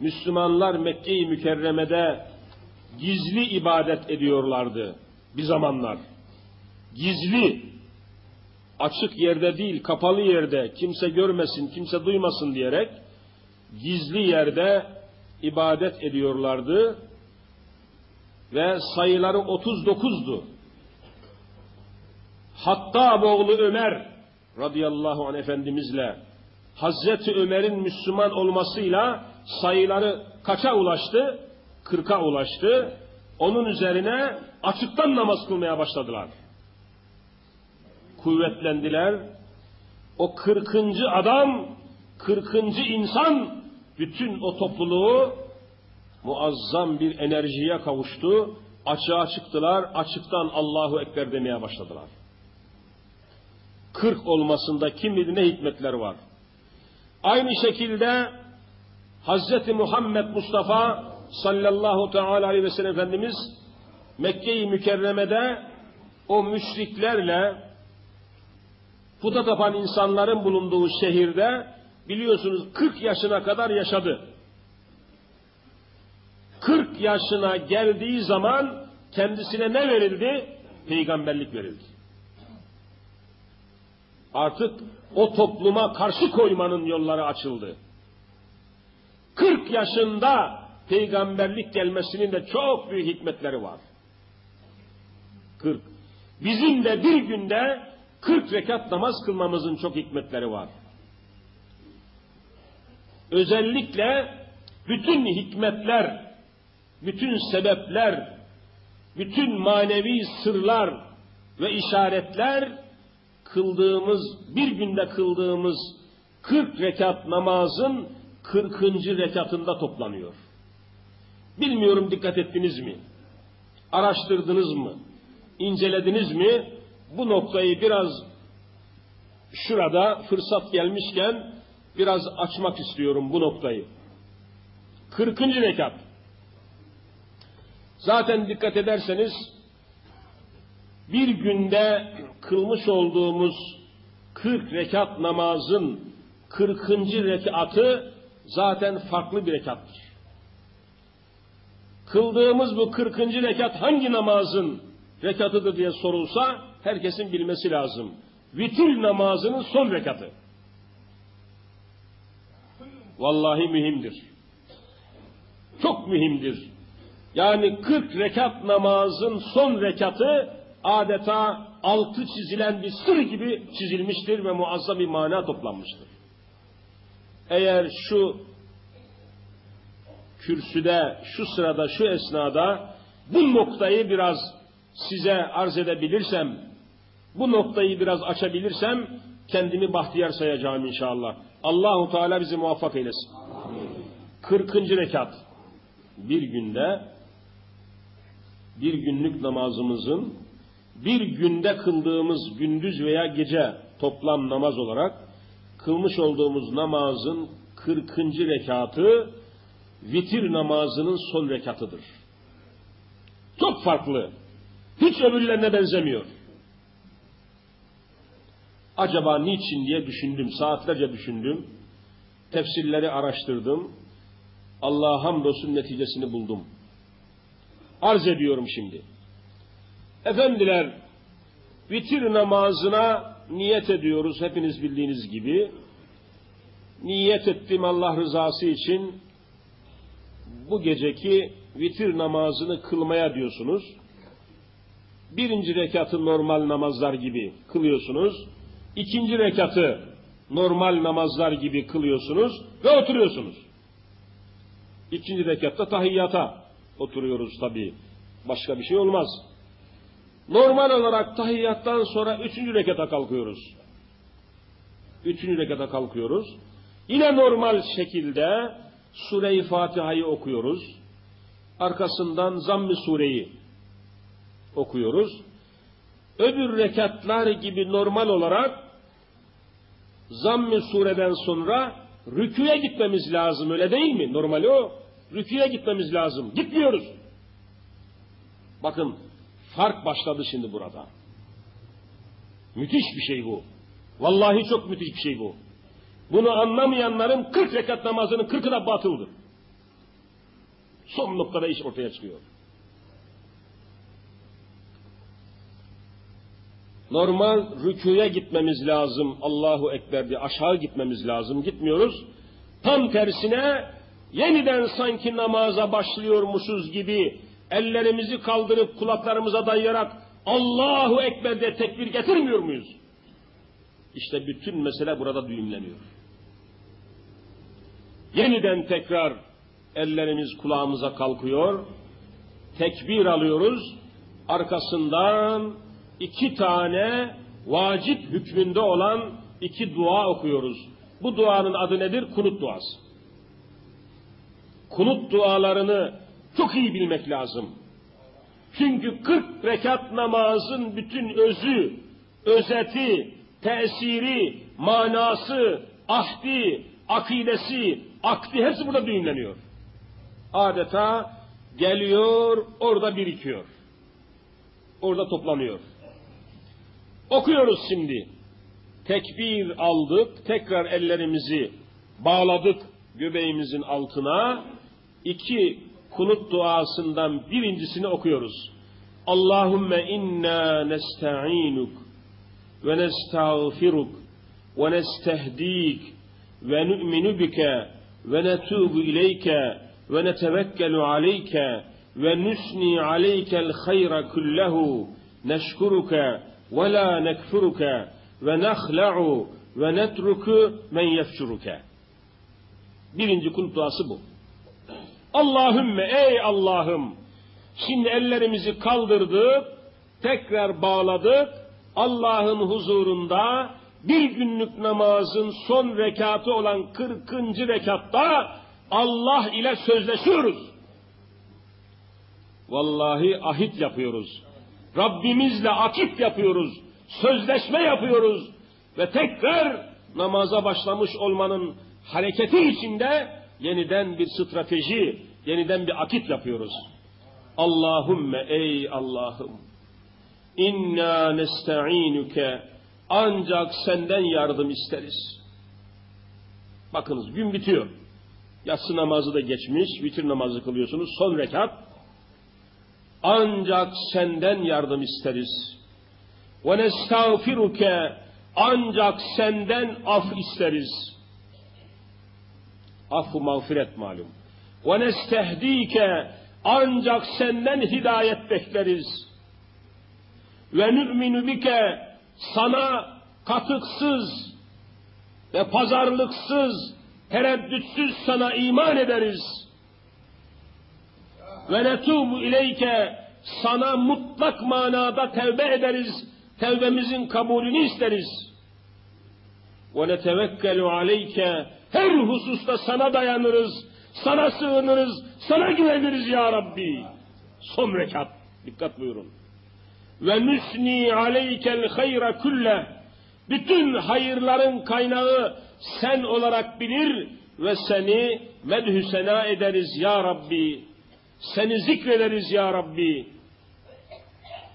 Müslümanlar Mekke-i Mükerreme'de gizli ibadet ediyorlardı bir zamanlar. Gizli, açık yerde değil, kapalı yerde, kimse görmesin, kimse duymasın diyerek gizli yerde ibadet ediyorlardı ve sayıları 39'du. Hatta oğlu Ömer radıyallahu anh efendimizle Hazreti Ömer'in Müslüman olmasıyla sayıları kaça ulaştı? Kırka ulaştı. Onun üzerine açıktan namaz kılmaya başladılar. Kuvvetlendiler. O kırkıncı adam, kırkıncı insan bütün o topluluğu muazzam bir enerjiye kavuştu. Açığa çıktılar, açıktan Allahu Ekber demeye başladılar. Kırk olmasında kim bilir ne hikmetler var. Aynı şekilde Hazreti Muhammed Mustafa sallallahu teala aleyhi ve sellem Efendimiz Mekke-i Mükerreme'de o müşriklerle puta tapan insanların bulunduğu şehirde biliyorsunuz 40 yaşına kadar yaşadı. 40 yaşına geldiği zaman kendisine ne verildi? Peygamberlik verildi. Artık o topluma karşı koymanın yolları açıldı. 40 yaşında peygamberlik gelmesinin de çok büyük hikmetleri var. 40. Bizim de bir günde 40 rekat namaz kılmamızın çok hikmetleri var. Özellikle bütün hikmetler, bütün sebepler, bütün manevi sırlar ve işaretler kıldığımız, bir günde kıldığımız 40 rekat namazın 40. rekatında toplanıyor. Bilmiyorum dikkat ettiniz mi? Araştırdınız mı? İncelediniz mi? Bu noktayı biraz şurada fırsat gelmişken biraz açmak istiyorum bu noktayı. 40. rekat. Zaten dikkat ederseniz bir günde kılmış olduğumuz 40 rekat namazın 40. rekatı zaten farklı bir rekattır. Kıldığımız bu 40. rekat hangi namazın rekatıdır diye sorulsa herkesin bilmesi lazım. Vitir namazının son rekatı. Vallahi mühimdir. Çok mühimdir. Yani 40 rekat namazın son rekatı adeta altı çizilen bir sır gibi çizilmiştir ve muazzam bir mana toplanmıştır. Eğer şu kürsüde, şu sırada, şu esnada bu noktayı biraz size arz edebilirsem, bu noktayı biraz açabilirsem kendimi bahtiyar sayacağım inşallah. Allahu Teala bizi muvaffak eylesin. 40. rekat bir günde bir günlük namazımızın bir günde kıldığımız gündüz veya gece toplam namaz olarak kılmış olduğumuz namazın 40. rekatı vitir namazının son rekatıdır. Çok farklı. Hiç öbürlerine benzemiyor. Acaba niçin diye düşündüm, saatlerce düşündüm. Tefsirleri araştırdım. Allah'a hamdolsun neticesini buldum. Arz ediyorum şimdi. Efendiler, vitir namazına niyet ediyoruz hepiniz bildiğiniz gibi. Niyet ettim Allah rızası için bu geceki vitir namazını kılmaya diyorsunuz. Birinci rekatı normal namazlar gibi kılıyorsunuz. İkinci rekatı normal namazlar gibi kılıyorsunuz ve oturuyorsunuz. İkinci rekatta tahiyyata oturuyoruz tabi. Başka bir şey olmaz. Normal olarak tahiyyattan sonra üçüncü rekata kalkıyoruz. Üçüncü rekata kalkıyoruz. Yine normal şekilde Sure-i Fatiha'yı okuyoruz. Arkasından Zamm-ı Sure'yi okuyoruz. Öbür rekatlar gibi normal olarak Zamm-ı Sure'den sonra rüküye gitmemiz lazım öyle değil mi? Normali o. Rüküye gitmemiz lazım. Gitmiyoruz. Bakın fark başladı şimdi burada. Müthiş bir şey bu. Vallahi çok müthiş bir şey bu. Bunu anlamayanların 40 rekat namazının 40'ı da batıldır. Son noktada iş ortaya çıkıyor. Normal rüküye gitmemiz lazım. Allahu Ekber diye aşağı gitmemiz lazım. Gitmiyoruz. Tam tersine yeniden sanki namaza başlıyormuşuz gibi ellerimizi kaldırıp kulaklarımıza dayayarak Allahu Ekber diye tekbir getirmiyor muyuz? İşte bütün mesele burada düğümleniyor. Yeniden tekrar ellerimiz kulağımıza kalkıyor. Tekbir alıyoruz. Arkasından iki tane vacip hükmünde olan iki dua okuyoruz. Bu duanın adı nedir? Kunut duası. Kunut dualarını çok iyi bilmek lazım. Çünkü 40 rekat namazın bütün özü, özeti, tesiri, manası, ahdi, akidesi, akdi hepsi burada düğümleniyor. Adeta geliyor, orada birikiyor. Orada toplanıyor. Okuyoruz şimdi. Tekbir aldık, tekrar ellerimizi bağladık göbeğimizin altına. İki kunut duasından birincisini okuyoruz. Allahümme inna nesta'inuk ve nestağfiruk ve nestehdik ve nu'minu bike ve netubu ileyke ve netevekkelu aleyke ve nusni aleykel hayra kullehu neşkuruke ve la nekfuruke ve nehla'u ve netruku men yefşuruke. Birinci kul duası bu. Allahümme ey Allah'ım şimdi ellerimizi kaldırdık tekrar bağladık Allah'ın huzurunda bir günlük namazın son rekatı olan 40. rekatta Allah ile sözleşiyoruz. Vallahi ahit yapıyoruz. Rabbimizle akit yapıyoruz. Sözleşme yapıyoruz. Ve tekrar namaza başlamış olmanın hareketi içinde yeniden bir strateji, yeniden bir akit yapıyoruz. Allahümme ey Allah'ım inna nesta'inuke ancak senden yardım isteriz. Bakınız gün bitiyor. Yatsı namazı da geçmiş, vitir namazı kılıyorsunuz. Son rekat. Ancak senden yardım isteriz. Ve nestağfiruke ancak senden af isteriz. Affu mağfiret malum. Ve nestehdike ancak senden hidayet bekleriz. Ve nü'minu bike sana katıksız ve pazarlıksız, tereddütsüz sana iman ederiz. Ve netubu ileyke sana mutlak manada tevbe ederiz. Tevbemizin kabulünü isteriz. Ve netevekkelu aleyke her hususta sana dayanırız. Sana sığınırız. Sana güveniriz ya Rabbi. Son rekat. Dikkat buyurun. Ve nüsni aleykel hayra kulle. Bütün hayırların kaynağı sen olarak bilir ve seni medhü sena ederiz ya Rabbi. Seni zikrederiz ya Rabbi.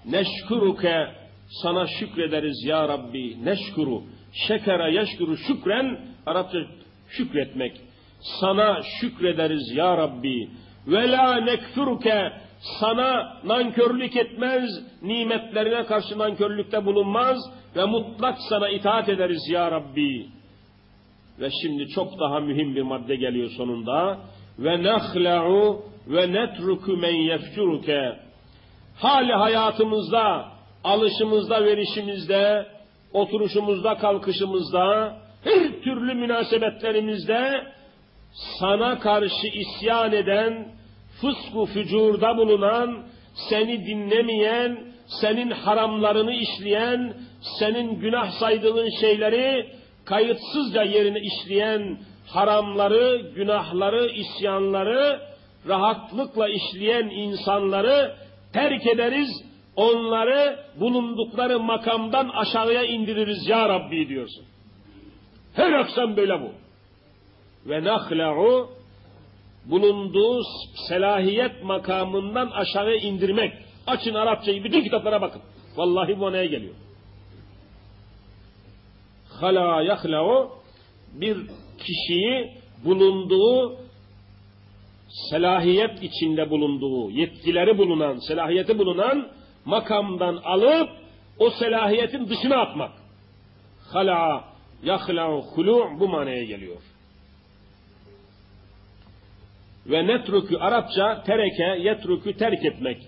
Neşkuruke sana şükrederiz ya Rabbi. Neşkuru. Şekere yeşkuru şükren Arapça şükretmek. Sana şükrederiz ya Rabbi. Ve la nekfuruke sana nankörlük etmez, nimetlerine karşı nankörlükte bulunmaz ve mutlak sana itaat ederiz ya Rabbi. Ve şimdi çok daha mühim bir madde geliyor sonunda. Ve nehla'u ve netruku men yefcuruke. Hali hayatımızda, alışımızda, verişimizde, oturuşumuzda, kalkışımızda, her türlü münasebetlerimizde sana karşı isyan eden, fısku fücurda bulunan, seni dinlemeyen, senin haramlarını işleyen, senin günah saydığın şeyleri kayıtsızca yerine işleyen haramları, günahları, isyanları rahatlıkla işleyen insanları terk ederiz, onları bulundukları makamdan aşağıya indiririz ya Rabbi diyorsun. Her akşam böyle bu. Ve nahla'u bulunduğu selahiyet makamından aşağıya indirmek. Açın Arapçayı, bütün kitaplara bakın. Vallahi bu neye geliyor. Hala yahla'u bir kişiyi bulunduğu selahiyet içinde bulunduğu, yetkileri bulunan, selahiyeti bulunan makamdan alıp o selahiyetin dışına atmak. Hala, yahla'u, hulu' bu manaya geliyor. Ve netruku Arapça tereke, yetruku terk etmek.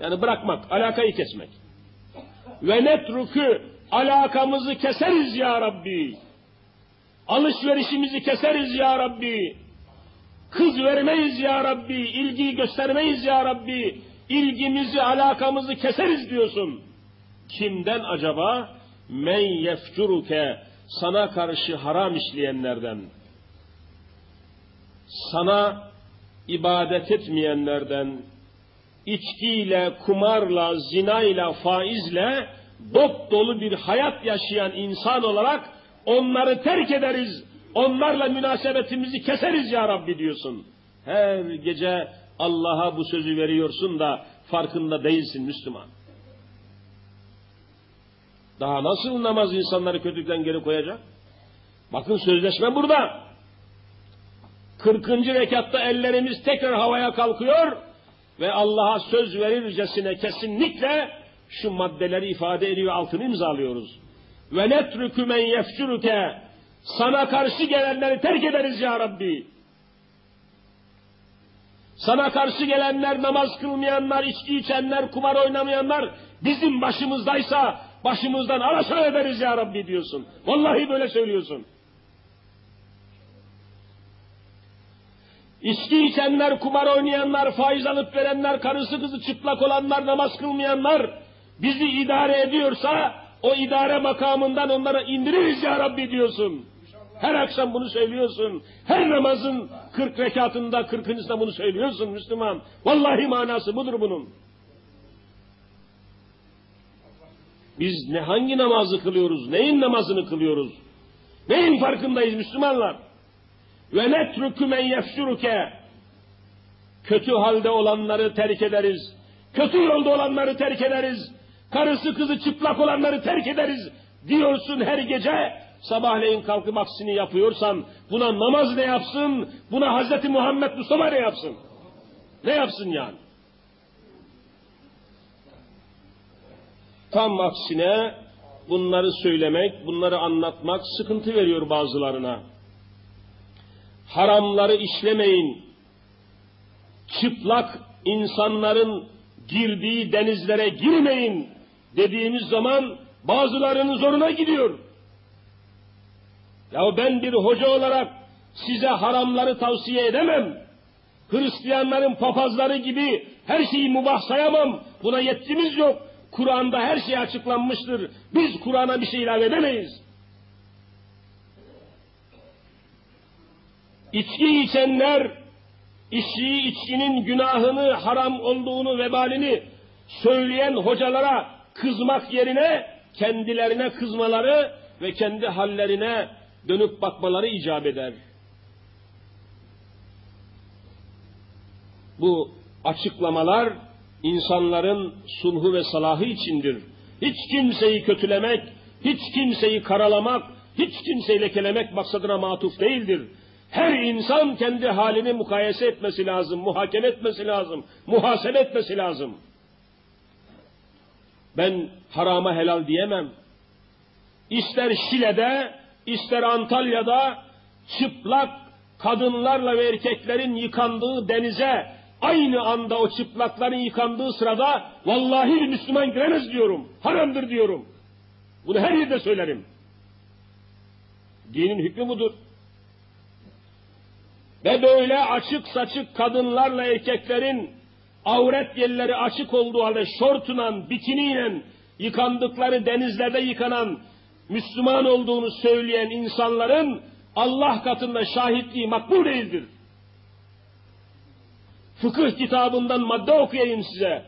Yani bırakmak, alakayı kesmek. Ve netruku alakamızı keseriz ya Rabbi. Alışverişimizi keseriz ya Rabbi. Kız vermeyiz ya Rabbi. ilgiyi göstermeyiz ya Rabbi. İlgimizi, alakamızı keseriz diyorsun. Kimden acaba? Men yefcuruke sana karşı haram işleyenlerden. Sana ibadet etmeyenlerden, içkiyle, kumarla, zinayla, faizle dop dolu bir hayat yaşayan insan olarak onları terk ederiz, onlarla münasebetimizi keseriz ya Rabbi diyorsun. Her gece Allah'a bu sözü veriyorsun da farkında değilsin Müslüman. Daha nasıl namaz insanları kötülükten geri koyacak? Bakın sözleşme burada. 40. rekatta ellerimiz tekrar havaya kalkıyor ve Allah'a söz verircesine kesinlikle şu maddeleri ifade ediyor altını imzalıyoruz. Ve netrükü men yefcuruke sana karşı gelenleri terk ederiz ya Rabbi. Sana karşı gelenler, namaz kılmayanlar, içki içenler, kumar oynamayanlar bizim başımızdaysa başımızdan alaşağı ederiz ya Rabbi diyorsun. Vallahi böyle söylüyorsun. İçki içenler, kumar oynayanlar, faiz alıp verenler, karısı kızı çıplak olanlar, namaz kılmayanlar bizi idare ediyorsa o idare makamından onlara indiririz ya Rabbi diyorsun. Her akşam bunu söylüyorsun. Her namazın kırk rekatında, kırkıncısında bunu söylüyorsun Müslüman. Vallahi manası budur bunun. Biz ne hangi namazı kılıyoruz? Neyin namazını kılıyoruz? Neyin farkındayız Müslümanlar? Ve netrükü men yefşuruke kötü halde olanları terk ederiz. Kötü yolda olanları terk ederiz. Karısı kızı çıplak olanları terk ederiz. Diyorsun her gece sabahleyin kalkıp aksini yapıyorsan buna namaz ne yapsın? Buna Hazreti Muhammed Mustafa ne yapsın? Ne yapsın yani? Tam aksine bunları söylemek, bunları anlatmak sıkıntı veriyor bazılarına haramları işlemeyin, çıplak insanların girdiği denizlere girmeyin dediğimiz zaman bazılarının zoruna gidiyor. Ya ben bir hoca olarak size haramları tavsiye edemem. Hristiyanların papazları gibi her şeyi mubah sayamam. Buna yetkimiz yok. Kur'an'da her şey açıklanmıştır. Biz Kur'an'a bir şey ilave edemeyiz. İçki içenler, içki içkinin günahını, haram olduğunu, vebalini söyleyen hocalara kızmak yerine kendilerine kızmaları ve kendi hallerine dönüp bakmaları icap eder. Bu açıklamalar insanların sulhu ve salahı içindir. Hiç kimseyi kötülemek, hiç kimseyi karalamak, hiç kimseyi lekelemek maksadına matuf değildir. Her insan kendi halini mukayese etmesi lazım, muhakeme etmesi lazım, muhasebe etmesi lazım. Ben harama helal diyemem. İster Şile'de, ister Antalya'da çıplak kadınlarla ve erkeklerin yıkandığı denize aynı anda o çıplakların yıkandığı sırada vallahi bir Müslüman giremez diyorum. Haramdır diyorum. Bunu her yerde söylerim. Dinin hükmü budur. Ve böyle açık saçık kadınlarla erkeklerin avret yerleri açık olduğu halde şortunan, bikiniyle yıkandıkları denizlerde yıkanan Müslüman olduğunu söyleyen insanların Allah katında şahitliği makbul değildir. Fıkıh kitabından madde okuyayım size.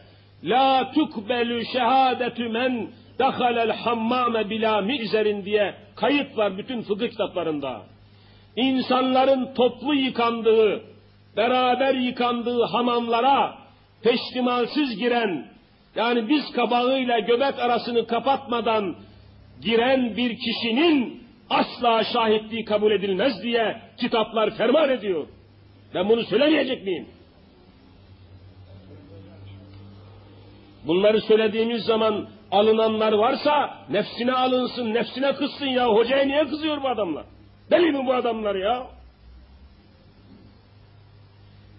La tukbelu şehadetü men dehalel hammame bila mi'zerin diye kayıt var bütün fıkıh kitaplarında insanların toplu yıkandığı, beraber yıkandığı hamamlara peştimalsiz giren, yani biz kabağıyla göbek arasını kapatmadan giren bir kişinin asla şahitliği kabul edilmez diye kitaplar ferman ediyor. Ben bunu söylemeyecek miyim? Bunları söylediğimiz zaman alınanlar varsa nefsine alınsın, nefsine kızsın ya. Hocaya niye kızıyor bu adamlar? Deli mi bu adamlar ya?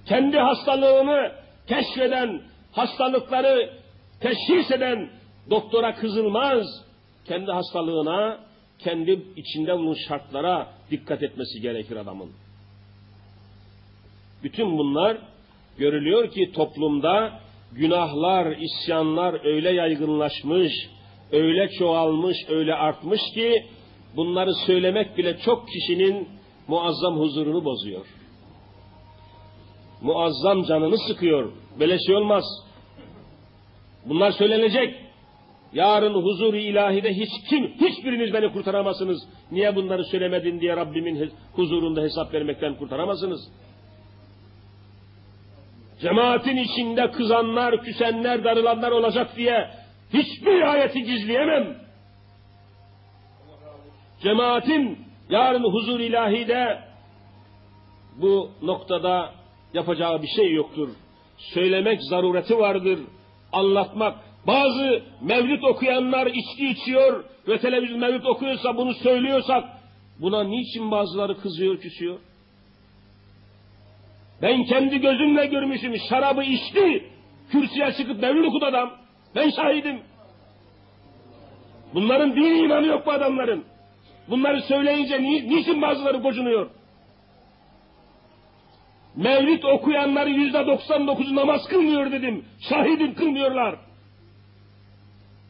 Kendi hastalığını keşfeden, hastalıkları teşhis eden doktora kızılmaz. Kendi hastalığına, kendi içinde bulunan şartlara dikkat etmesi gerekir adamın. Bütün bunlar görülüyor ki toplumda günahlar, isyanlar öyle yaygınlaşmış, öyle çoğalmış, öyle artmış ki bunları söylemek bile çok kişinin muazzam huzurunu bozuyor. Muazzam canını sıkıyor. Böyle şey olmaz. Bunlar söylenecek. Yarın huzur-i ilahide hiç kim, hiçbiriniz beni kurtaramazsınız. Niye bunları söylemedin diye Rabbimin huzurunda hesap vermekten kurtaramazsınız. Cemaatin içinde kızanlar, küsenler, darılanlar olacak diye hiçbir ayeti gizleyemem. Cemaatin yarın huzur ilahide bu noktada yapacağı bir şey yoktur. Söylemek zarureti vardır. Anlatmak. Bazı mevlüt okuyanlar içki içiyor ve televizyon mevlüt okuyorsa bunu söylüyorsak buna niçin bazıları kızıyor, küsüyor? Ben kendi gözümle görmüşüm. Şarabı içti. Kürsüye çıkıp mevlüt okudu adam. Ben şahidim. Bunların dini imanı yok bu adamların. Bunları söyleyince ni, niçin bazıları gocunuyor? Mevlid okuyanları yüzde doksan dokuzu namaz kılmıyor dedim. Şahidim kılmıyorlar.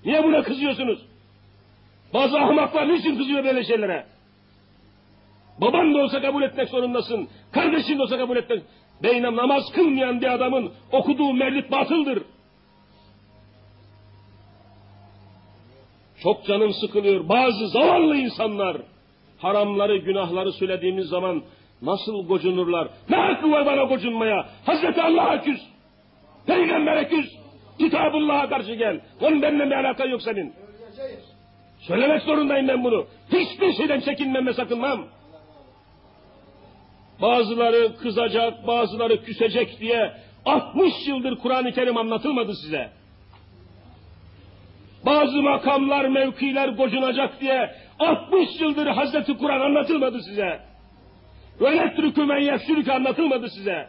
Niye buna kızıyorsunuz? Bazı ahmaklar niçin kızıyor böyle şeylere? Baban da olsa kabul etmek zorundasın. Kardeşin de olsa kabul etmek. Beynam namaz kılmayan bir adamın okuduğu mevlid batıldır. Çok canım sıkılıyor. Bazı zavallı insanlar haramları, günahları söylediğimiz zaman nasıl gocunurlar? Ne hakkı var bana gocunmaya? Hazreti Allah'a küs. Peygamber'e küs. Kitabullah'a karşı gel. Onun benimle bir alakan yok senin. Söylemek zorundayım ben bunu. Hiçbir şeyden çekinmem ve sakınmam. Bazıları kızacak, bazıları küsecek diye 60 yıldır Kur'an-ı Kerim anlatılmadı size. Bazı makamlar, mevkiler gocunacak diye 60 yıldır Hazreti Kur'an anlatılmadı size. Ve netrükü men yefsürükü anlatılmadı size.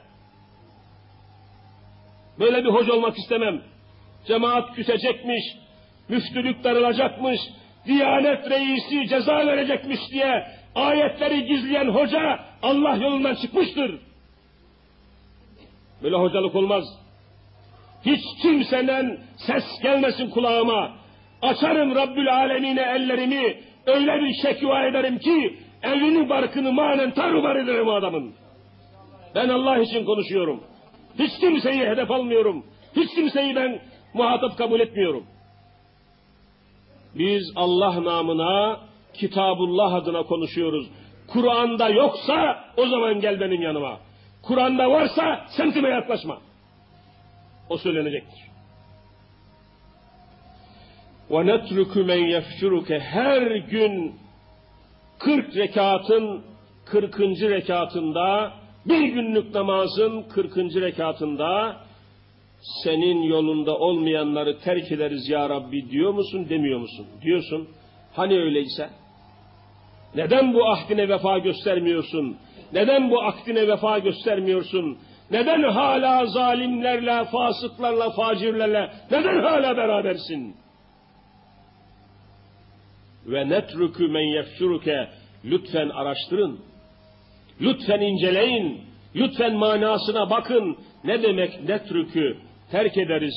Böyle bir hoca olmak istemem. Cemaat küsecekmiş, müftülük darılacakmış, Diyanet reisi ceza verecekmiş diye ayetleri gizleyen hoca Allah yolundan çıkmıştır. Böyle hocalık olmaz. Hiç kimseden ses gelmesin kulağıma. Açarım Rabbül Alemine ellerimi, öyle bir şekva ederim ki, evini barkını manen tarumar ederim o adamın. Ben Allah için konuşuyorum. Hiç kimseyi hedef almıyorum. Hiç kimseyi ben muhatap kabul etmiyorum. Biz Allah namına, Kitabullah adına konuşuyoruz. Kur'an'da yoksa o zaman gel benim yanıma. Kur'an'da varsa semtime yaklaşma. O söylenecektir. Netruku men yefşuruke her gün 40 rekatın 40. rekatında bir günlük namazın 40. rekatında senin yolunda olmayanları terk ederiz ya Rabbi diyor musun demiyor musun? Diyorsun. Hani öyleyse? Neden bu ahdine vefa göstermiyorsun? Neden bu ahdine vefa göstermiyorsun? Neden hala zalimlerle, fasıklarla, facirlerle, neden hala berabersin? Ve netrükü men yefşuruke, lütfen araştırın. Lütfen inceleyin. Lütfen manasına bakın. Ne demek netrükü? Terk ederiz.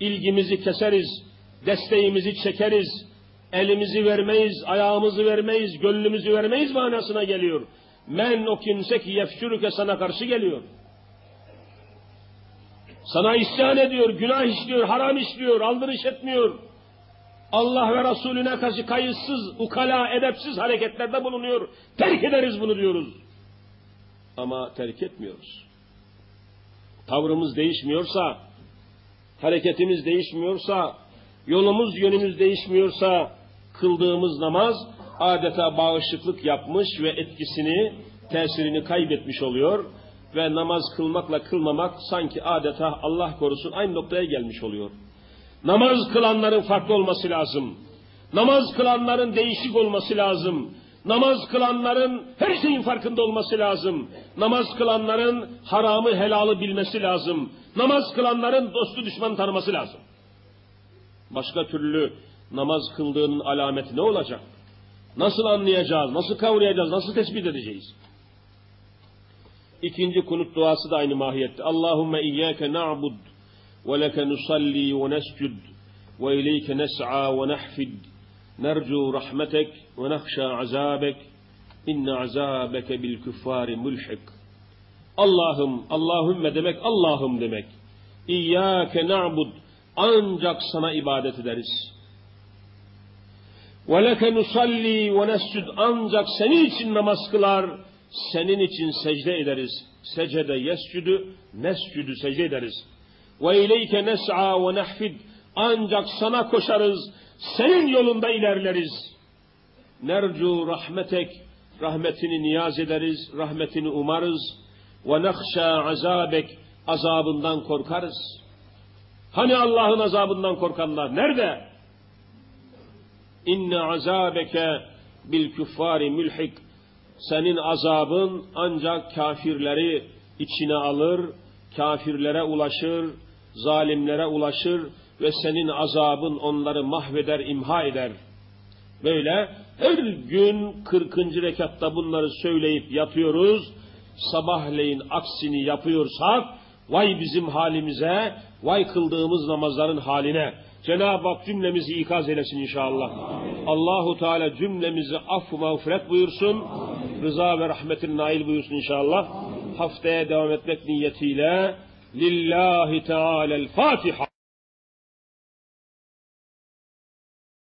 İlgimizi keseriz. Desteğimizi çekeriz. Elimizi vermeyiz, ayağımızı vermeyiz, gönlümüzü vermeyiz manasına geliyor. Men o kimse ki yefşürüke sana karşı geliyor. Sana isyan ediyor, günah işliyor, haram işliyor, aldırış etmiyor. Allah ve Resulüne karşı kayıtsız, ukala, edepsiz hareketlerde bulunuyor. Terk ederiz bunu diyoruz. Ama terk etmiyoruz. Tavrımız değişmiyorsa, hareketimiz değişmiyorsa, yolumuz yönümüz değişmiyorsa, kıldığımız namaz adeta bağışıklık yapmış ve etkisini, tesirini kaybetmiş oluyor ve namaz kılmakla kılmamak sanki adeta Allah korusun aynı noktaya gelmiş oluyor. Namaz kılanların farklı olması lazım. Namaz kılanların değişik olması lazım. Namaz kılanların her şeyin farkında olması lazım. Namaz kılanların haramı helalı bilmesi lazım. Namaz kılanların dostu düşman tanıması lazım. Başka türlü namaz kıldığının alameti ne olacak? Nasıl anlayacağız, nasıl kavrayacağız, nasıl tespit edeceğiz? İkinci kunut duası da aynı mahiyette. Allahümme iyyâke na'bud ve leke nusalli ve nescud ve ileyke nes'a ve nehfid nercu rahmetek ve nehşâ azâbek inne azâbeke bil küffâri mulhik. Allah'ım, Allahümme demek Allah'ım demek. İyyâke na'bud ancak sana ibadet ederiz. Ve leke nusalli ve ancak senin için namaz kılar, senin için secde ederiz. Secde yescudu, nescudu secde ederiz. Ve ileyke nes'a ve ancak sana koşarız, senin yolunda ilerleriz. Nercu rahmetek, rahmetini niyaz ederiz, rahmetini umarız. Ve azabek, azabından korkarız. Hani Allah'ın azabından korkanlar nerede? İnne azabeke bil küffari mülhik. Senin azabın ancak kafirleri içine alır, kafirlere ulaşır, zalimlere ulaşır ve senin azabın onları mahveder, imha eder. Böyle her gün 40. rekatta bunları söyleyip yatıyoruz. Sabahleyin aksini yapıyorsak vay bizim halimize, vay kıldığımız namazların haline. Cenab-ı Hak cümlemizi ikaz eylesin inşallah. Allahu Teala cümlemizi affı mağfiret buyursun. Rıza ve rahmetin nail buyursun inşallah. Haftaya devam etmek niyetiyle Lillahi Teala'l Fatiha.